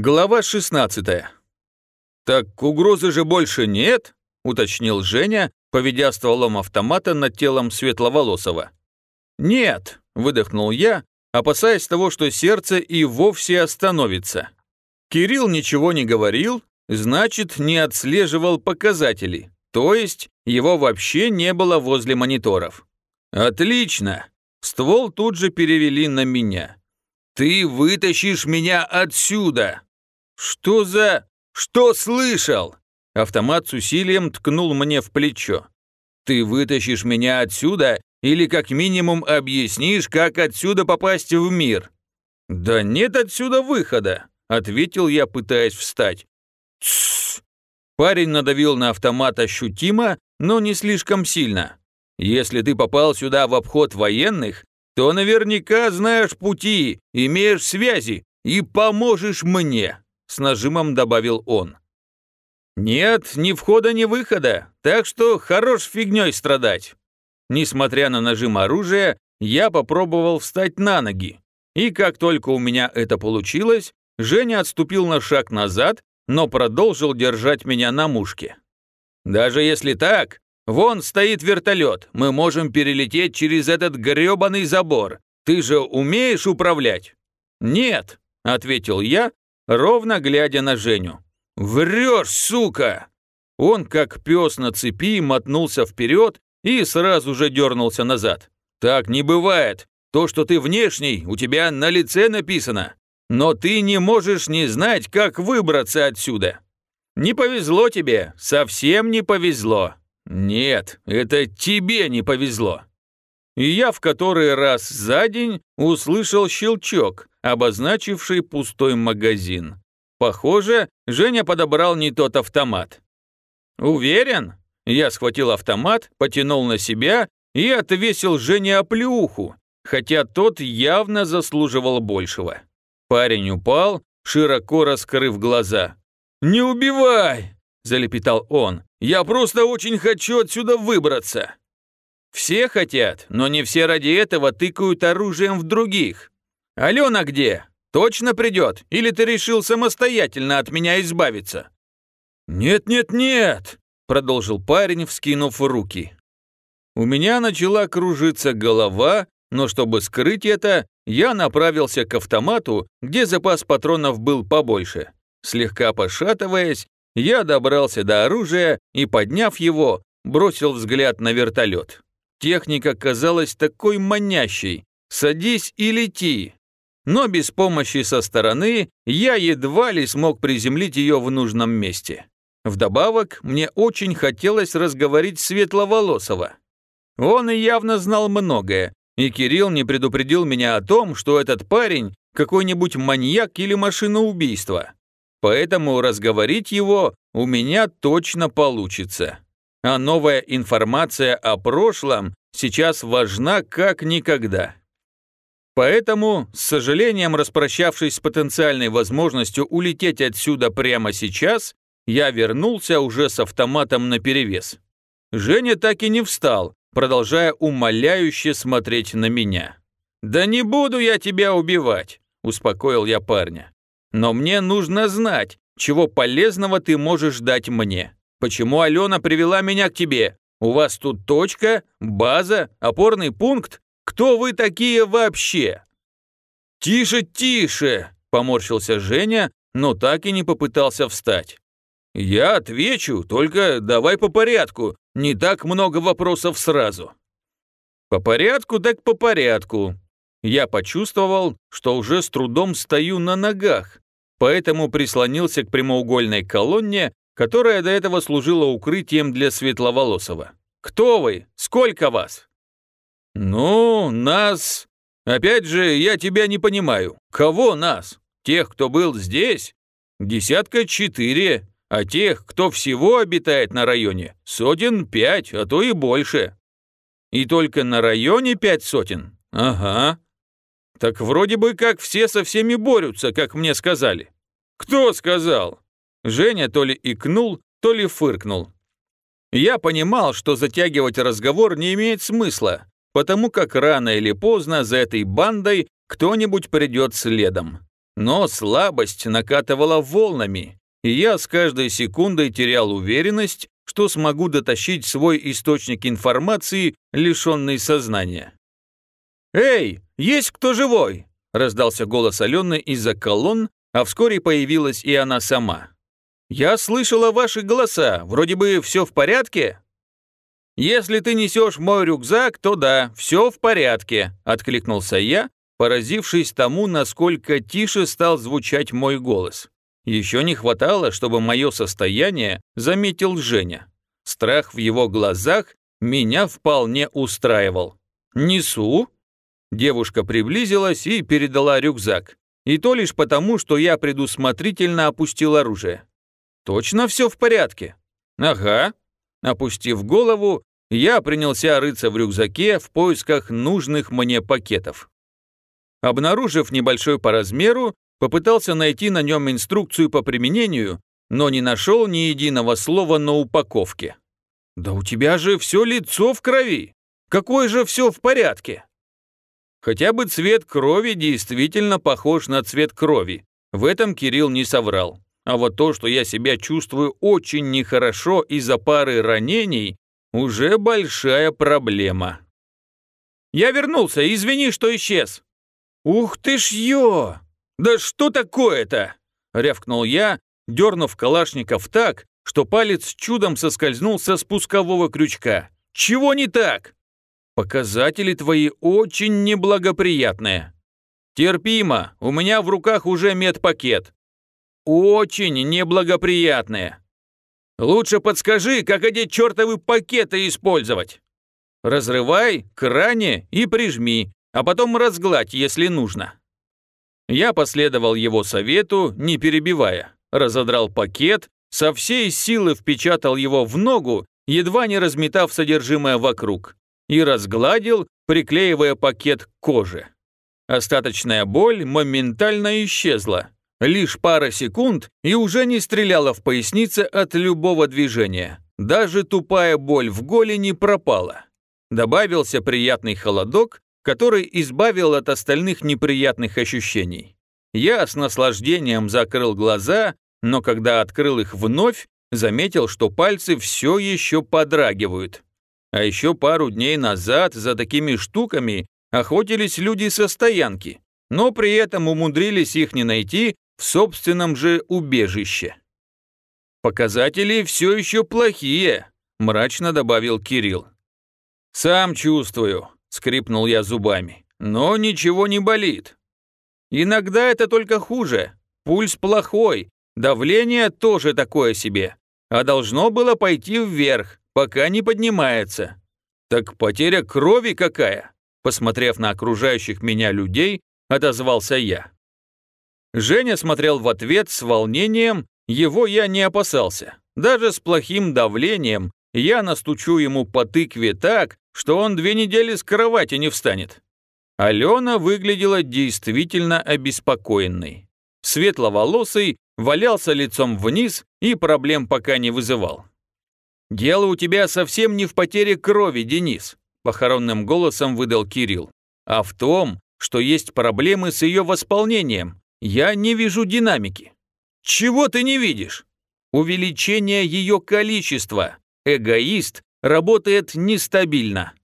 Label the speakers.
Speaker 1: Глава 16. «Так угрозы же больше нет?» – уточнил Женя, поведя стволом автомата над телом Светловолосова. «Нет», – выдохнул я, опасаясь того, что сердце и вовсе остановится. Кирилл ничего не говорил, значит, не отслеживал показатели, то есть его вообще не было возле мониторов. «Отлично!» Ствол тут же перевели на меня. «Ты вытащишь меня отсюда!» «Что за... Что слышал?» Автомат с усилием ткнул мне в плечо. «Ты вытащишь меня отсюда или как минимум объяснишь, как отсюда попасть в мир?» «Да нет отсюда выхода», — ответил я, пытаясь встать. «Тссс!» Парень надавил на автомат ощутимо, но не слишком сильно. «Если ты попал сюда в обход военных, то наверняка знаешь пути, имеешь связи и поможешь мне с нажимом добавил он. «Нет, ни входа, ни выхода, так что хорош фигней страдать». Несмотря на нажим оружия, я попробовал встать на ноги. И как только у меня это получилось, Женя отступил на шаг назад, но продолжил держать меня на мушке. «Даже если так, вон стоит вертолет, мы можем перелететь через этот грёбаный забор. Ты же умеешь управлять?» «Нет», — ответил я, ровно глядя на Женю. «Врешь, сука!» Он, как пес на цепи, мотнулся вперед и сразу же дернулся назад. «Так не бывает. То, что ты внешний, у тебя на лице написано. Но ты не можешь не знать, как выбраться отсюда. Не повезло тебе, совсем не повезло. Нет, это тебе не повезло». И я в который раз за день услышал щелчок, обозначивший пустой магазин. Похоже, Женя подобрал не тот автомат. «Уверен?» Я схватил автомат, потянул на себя и отвесил Жене оплеуху, хотя тот явно заслуживал большего. Парень упал, широко раскрыв глаза. «Не убивай!» – залепетал он. «Я просто очень хочу отсюда выбраться!» «Все хотят, но не все ради этого тыкают оружием в других. «Алена где? Точно придет? Или ты решил самостоятельно от меня избавиться?»
Speaker 2: «Нет-нет-нет!» – продолжил парень, вскинув руки. У меня начала кружиться голова, но чтобы скрыть это, я направился к автомату, где запас патронов был побольше. Слегка пошатываясь, я добрался до оружия и, подняв его, бросил взгляд на вертолет. Техника казалась такой манящей. «Садись и лети!» но без помощи со стороны я едва ли смог приземлить ее в нужном месте. Вдобавок, мне очень хотелось разговорить Светловолосого. Он и явно знал многое, и Кирилл не предупредил меня о том, что этот парень какой-нибудь маньяк или машиноубийство. Поэтому разговорить его у меня точно получится. А новая информация о прошлом сейчас важна как никогда. Поэтому, с сожалением распрощавшись с потенциальной возможностью улететь отсюда прямо сейчас, я вернулся уже с автоматом наперевес. Женя так и не встал, продолжая умоляюще смотреть на меня. «Да не буду я тебя убивать», – успокоил я парня. «Но мне нужно знать, чего полезного ты можешь дать мне. Почему Алена привела меня к тебе? У вас тут точка, база, опорный пункт? Кто вы такие вообще?» «Тише, тише!» – поморщился Женя, но так и не попытался встать. «Я отвечу, только давай по порядку, не так много вопросов сразу». «По порядку, так по порядку». Я почувствовал, что уже с трудом стою на ногах, поэтому прислонился к прямоугольной колонне, которая до этого служила укрытием для Светловолосого. «Кто вы? Сколько вас?» «Ну, нас...» «Опять же, я тебя не понимаю. Кого нас? Тех, кто был здесь? Десятка четыре, а тех, кто всего обитает на районе, сотен пять, а то и больше. И только на районе пять сотен? Ага. Так вроде бы как все со всеми борются, как мне сказали. Кто сказал? Женя то ли икнул, то ли фыркнул. Я понимал, что затягивать разговор не имеет смысла, потому как рано или поздно за этой бандой кто-нибудь придет следом.
Speaker 1: Но слабость накатывала волнами, и я с каждой секундой терял уверенность, что смогу дотащить свой источник информации, лишенный сознания. «Эй, есть кто живой?» – раздался голос Алены из-за колонн, а вскоре появилась и она сама. «Я слышала ваши голоса, вроде бы все в порядке?» «Если ты несешь мой рюкзак, то да, все в порядке», – откликнулся я, поразившись тому, насколько тише стал звучать мой голос. Еще не хватало, чтобы мое состояние заметил Женя. Страх в его глазах меня вполне устраивал. «Несу?» Девушка приблизилась и передала рюкзак. И то лишь потому, что я предусмотрительно опустил оружие. «Точно все в порядке?» «Ага». Опустив голову, я принялся рыться в рюкзаке в поисках нужных мне пакетов. Обнаружив небольшой по размеру, Попытался найти на нем инструкцию по применению, но не нашел ни единого слова на упаковке. «Да у тебя же все лицо в крови! Какое же все в порядке?» Хотя бы цвет крови действительно похож на цвет крови. В этом Кирилл не соврал. А вот то, что я себя чувствую очень нехорошо из-за пары ранений, уже большая проблема. «Я вернулся, извини, что исчез». «Ух ты ж ё!» «Да что такое-то?» – рявкнул я, дернув Калашников так, что палец чудом соскользнул со спускового крючка. «Чего не так?» «Показатели твои очень неблагоприятные». «Терпимо, у меня в руках уже медпакет». «Очень неблагоприятные». «Лучше подскажи, как эти чертовы пакеты использовать». «Разрывай, кране и прижми, а потом разгладь, если нужно». Я последовал его совету, не перебивая. Разодрал пакет, со всей силы впечатал его в ногу, едва не разметав содержимое вокруг, и разгладил, приклеивая пакет к коже. Остаточная боль моментально исчезла. Лишь пара секунд и уже не стреляла в пояснице от любого движения. Даже тупая боль в голени пропала. Добавился приятный холодок, который избавил от остальных неприятных ощущений. Я с наслаждением закрыл глаза, но когда открыл их вновь, заметил, что пальцы все еще подрагивают. А еще пару дней назад за такими штуками охотились люди со стоянки, но при этом умудрились их не найти в собственном же убежище. «Показатели все еще плохие», – мрачно добавил Кирилл. «Сам чувствую», – скрипнул я зубами. «Но ничего не болит. Иногда это только хуже. Пульс плохой, давление тоже такое себе. А должно было пойти вверх, пока не поднимается. Так потеря крови какая?» Посмотрев на окружающих меня людей, отозвался я. Женя смотрел в ответ с волнением, его я не опасался. Даже с плохим давлением я настучу ему по тыкве так, что он две недели с кровати не встанет. Алена выглядела действительно обеспокоенной. Светловолосый валялся лицом вниз и проблем пока не вызывал. «Дело у тебя совсем не в потере крови, Денис», похоронным голосом выдал Кирилл, «а в том, что есть проблемы с ее восполнением. Я не вижу динамики». «Чего ты не видишь?» «Увеличение ее количества. Эгоист работает нестабильно.